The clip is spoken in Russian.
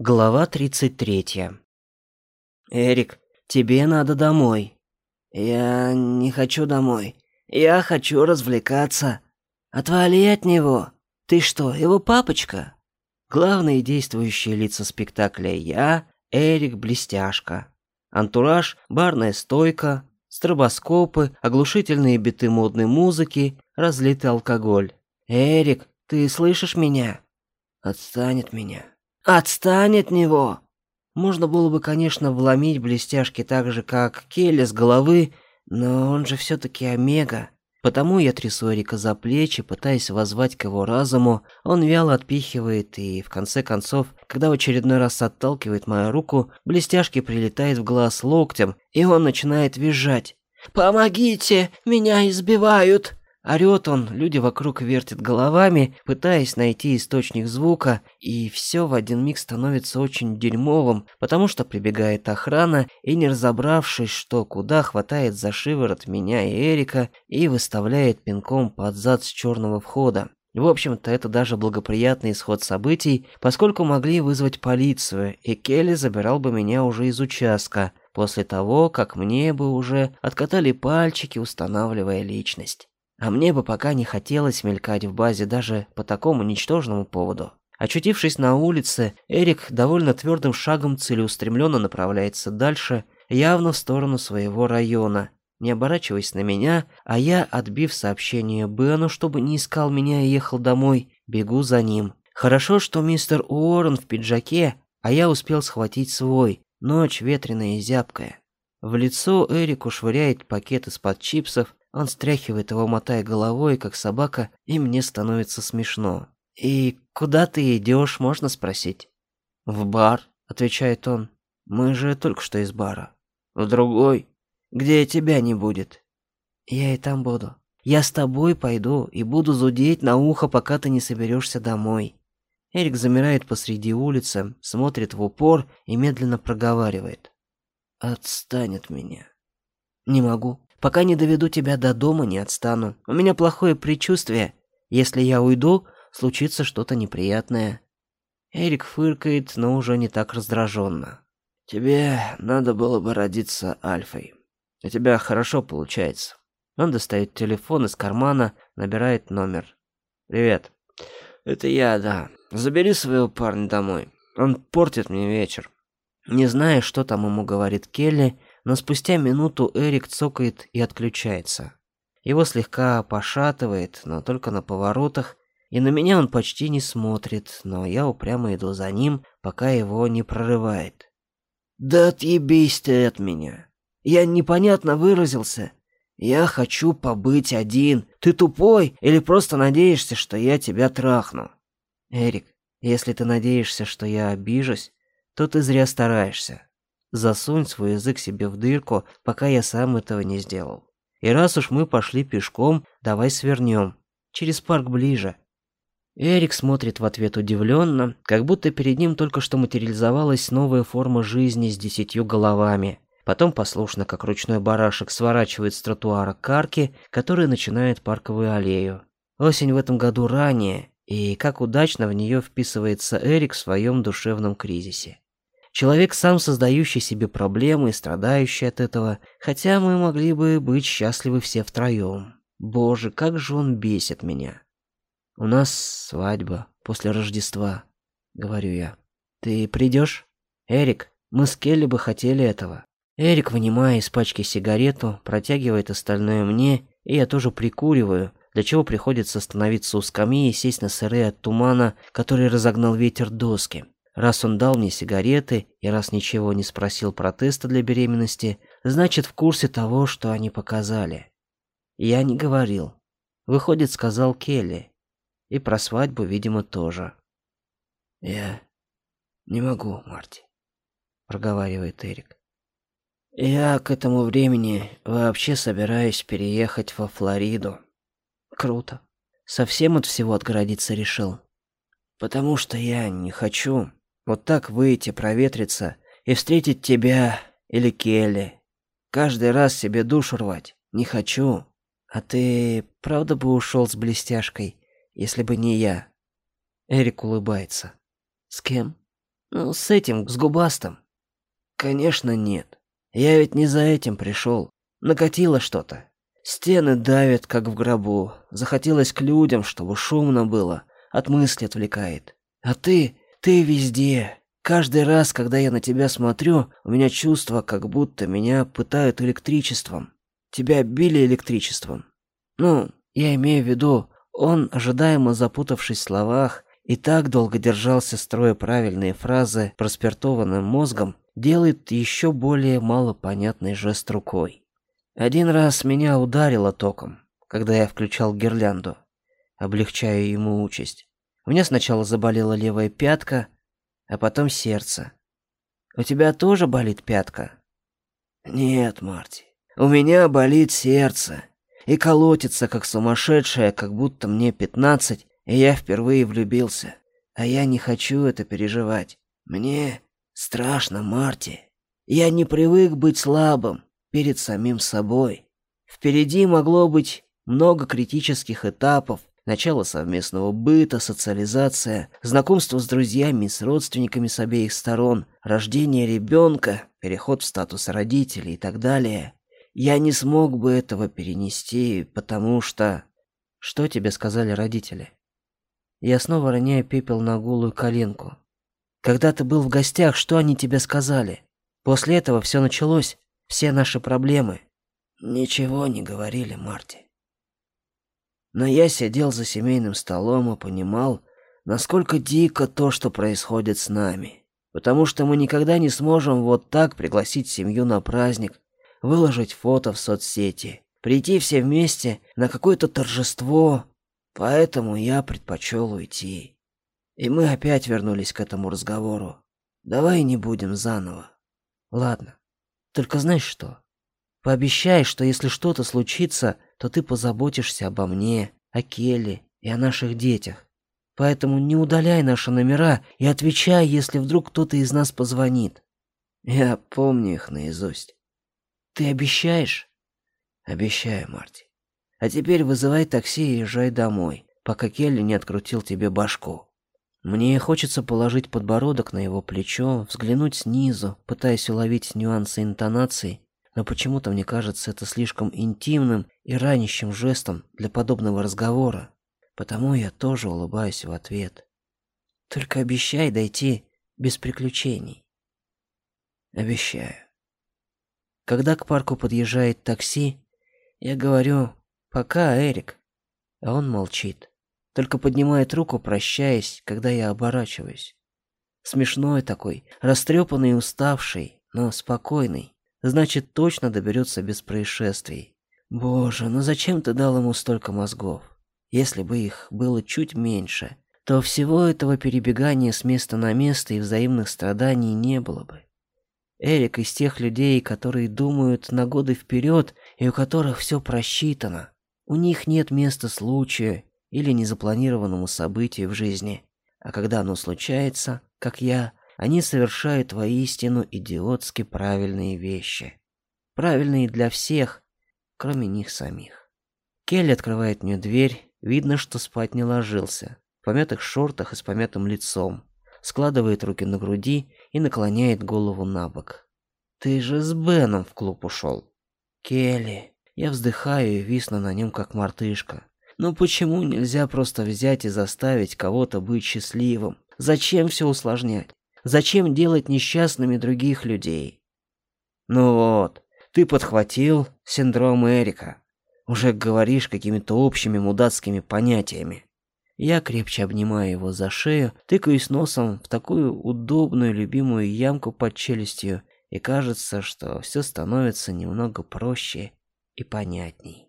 Глава 33. Эрик, тебе надо домой. Я не хочу домой. Я хочу развлекаться. Отвали от него. Ты что, его папочка? Главные действующие лица спектакля я, Эрик Блестяшка. Антураж, барная стойка, стробоскопы, оглушительные биты модной музыки, разлитый алкоголь. Эрик, ты слышишь меня? Отстань от меня. Отстань от него!» Можно было бы, конечно, вломить блестяшки так же, как Келли с головы, но он же все-таки Омега. Потому я трясу Эрика за плечи, пытаясь воззвать к его разуму. Он вяло отпихивает, и в конце концов, когда в очередной раз отталкивает мою руку, блестяшки прилетает в глаз локтем, и он начинает визжать. «Помогите! Меня избивают!» Орёт он, люди вокруг вертят головами, пытаясь найти источник звука, и все в один миг становится очень дерьмовым, потому что прибегает охрана и, не разобравшись, что куда, хватает за шиворот меня и Эрика и выставляет пинком под зад с черного входа. В общем-то, это даже благоприятный исход событий, поскольку могли вызвать полицию, и Келли забирал бы меня уже из участка, после того, как мне бы уже откатали пальчики, устанавливая личность. А мне бы пока не хотелось мелькать в базе даже по такому ничтожному поводу. Очутившись на улице, Эрик довольно твердым шагом целеустремленно направляется дальше, явно в сторону своего района, не оборачиваясь на меня, а я, отбив сообщение Бену, чтобы не искал меня и ехал домой, бегу за ним. Хорошо, что мистер Уоррен в пиджаке, а я успел схватить свой. Ночь ветреная и зябкая. В лицо Эрику швыряет пакет из-под чипсов, он стряхивает его, мотая головой, как собака, и мне становится смешно. «И куда ты идешь, можно спросить?» «В бар», — отвечает он. «Мы же только что из бара». «В другой, где тебя не будет». «Я и там буду. Я с тобой пойду и буду зудеть на ухо, пока ты не соберешься домой». Эрик замирает посреди улицы, смотрит в упор и медленно проговаривает. «Отстань от меня». «Не могу. Пока не доведу тебя до дома, не отстану. У меня плохое предчувствие. Если я уйду, случится что-то неприятное. Эрик фыркает, но уже не так раздраженно. Тебе надо было бы родиться Альфой. У тебя хорошо получается. Он достает телефон из кармана, набирает номер. Привет. Это я, да. Забери своего парня домой. Он портит мне вечер. Не зная, что там ему говорит Келли, но спустя минуту Эрик цокает и отключается. Его слегка пошатывает, но только на поворотах, и на меня он почти не смотрит, но я упрямо иду за ним, пока его не прорывает. «Да отъебись ты от меня! Я непонятно выразился. Я хочу побыть один. Ты тупой или просто надеешься, что я тебя трахну?» «Эрик, если ты надеешься, что я обижусь, то ты зря стараешься. Засунь свой язык себе в дырку, пока я сам этого не сделал. И раз уж мы пошли пешком, давай свернем. Через парк ближе. Эрик смотрит в ответ удивленно, как будто перед ним только что материализовалась новая форма жизни с десятью головами. Потом послушно, как ручной барашек, сворачивает с тротуара к арке, которая начинает парковую аллею. Осень в этом году ранее, и как удачно в нее вписывается Эрик в своем душевном кризисе. Человек, сам создающий себе проблемы и страдающий от этого, хотя мы могли бы быть счастливы все втроем. Боже, как же он бесит меня. У нас свадьба после Рождества, говорю я. Ты придешь? Эрик, мы с Келли бы хотели этого. Эрик, вынимая из пачки сигарету, протягивает остальное мне, и я тоже прикуриваю, для чего приходится остановиться у скамьи и сесть на сырые от тумана, который разогнал ветер доски. Раз он дал мне сигареты и раз ничего не спросил про тесты для беременности, значит в курсе того, что они показали. Я не говорил. Выходит, сказал Келли. И про свадьбу, видимо, тоже. Я не могу, Марти, проговаривает Эрик. Я к этому времени вообще собираюсь переехать во Флориду. Круто. Совсем от всего отгородиться решил. Потому что я не хочу, вот так выйти, проветриться и встретить тебя или Келли. Каждый раз себе душу рвать. Не хочу. А ты правда бы ушел с блестяшкой, если бы не я? Эрик улыбается. С кем? Ну, с этим, с губастым. Конечно, нет. Я ведь не за этим пришел. Накатило что-то. Стены давят, как в гробу. Захотелось к людям, чтобы шумно было. От мысли отвлекает. А ты, ты везде. Каждый раз, когда я на тебя смотрю, у меня чувство, как будто меня пытают электричеством. Тебя били электричеством. Ну, я имею в виду, он, ожидаемо запутавшись в словах, и так долго держался, строя правильные фразы проспиртованным мозгом, делает еще более малопонятный жест рукой. Один раз меня ударило током, когда я включал гирлянду, облегчая ему участь. У меня сначала заболела левая пятка, а потом сердце. У тебя тоже болит пятка? Нет, Марти. У меня болит сердце и колотится как сумасшедшая, как будто мне пятнадцать, и я впервые влюбился. А я не хочу это переживать. Мне страшно, Марти. Я не привык быть слабым перед самим собой. Впереди могло быть много критических этапов, начало совместного быта, социализация, знакомство с друзьями, с родственниками с обеих сторон, рождение ребенка, переход в статус родителей и так далее. Я не смог бы этого перенести, потому что... Что тебе сказали родители? Я снова роняю пепел на голую коленку. Когда ты был в гостях, что они тебе сказали? После этого все началось, все наши проблемы. Ничего не говорили Марти. Но я сидел за семейным столом и понимал, насколько дико то, что происходит с нами. Потому что мы никогда не сможем вот так пригласить семью на праздник, выложить фото в соцсети, прийти все вместе на какое-то торжество. Поэтому я предпочел уйти. И мы опять вернулись к этому разговору. Давай не будем заново. Ладно. Только знаешь что? Пообещай, что если что-то случится, то ты позаботишься обо мне, о Келли и о наших детях. Поэтому не удаляй наши номера и отвечай, если вдруг кто-то из нас позвонит. Я помню их наизусть. Ты обещаешь? Обещаю, Марти. А теперь вызывай такси и езжай домой, пока Келли не открутил тебе башку. Мне хочется положить подбородок на его плечо, взглянуть снизу, пытаясь уловить нюансы интонации, но почему-то мне кажется это слишком интимным и ранящим жестом для подобного разговора. Потому я тоже улыбаюсь в ответ. Только обещай дойти без приключений. Обещаю. Когда к парку подъезжает такси, я говорю «Пока, Эрик», а он молчит, только поднимает руку, прощаясь, когда я оборачиваюсь. Смешной такой, растрепанный и уставший, но спокойный. Значит, точно доберется без происшествий. Боже, ну зачем ты дал ему столько мозгов? Если бы их было чуть меньше, то всего этого перебегания с места на место и взаимных страданий не было бы. Эрик из тех людей, которые думают на годы вперед и у которых все просчитано. У них нет места случаю или незапланированному событию в жизни. А когда оно случается, как я, они совершают воистину идиотски правильные вещи. Правильные для всех, кроме них самих. Келли открывает мне дверь, видно, что спать не ложился. В помятых шортах и с помятым лицом складывает руки на груди и наклоняет голову на бок. «Ты же с Беном в клуб ушел!» «Келли!» Я вздыхаю и висну на нем, как мартышка. «Ну почему нельзя просто взять и заставить кого-то быть счастливым? Зачем все усложнять? Зачем делать несчастными других людей?» «Ну вот, ты подхватил синдром Эрика. Уже говоришь какими-то общими мудацкими понятиями. Я крепче обнимаю его за шею, тыкаюсь носом в такую удобную любимую ямку под челюстью, и кажется, что все становится немного проще и понятней.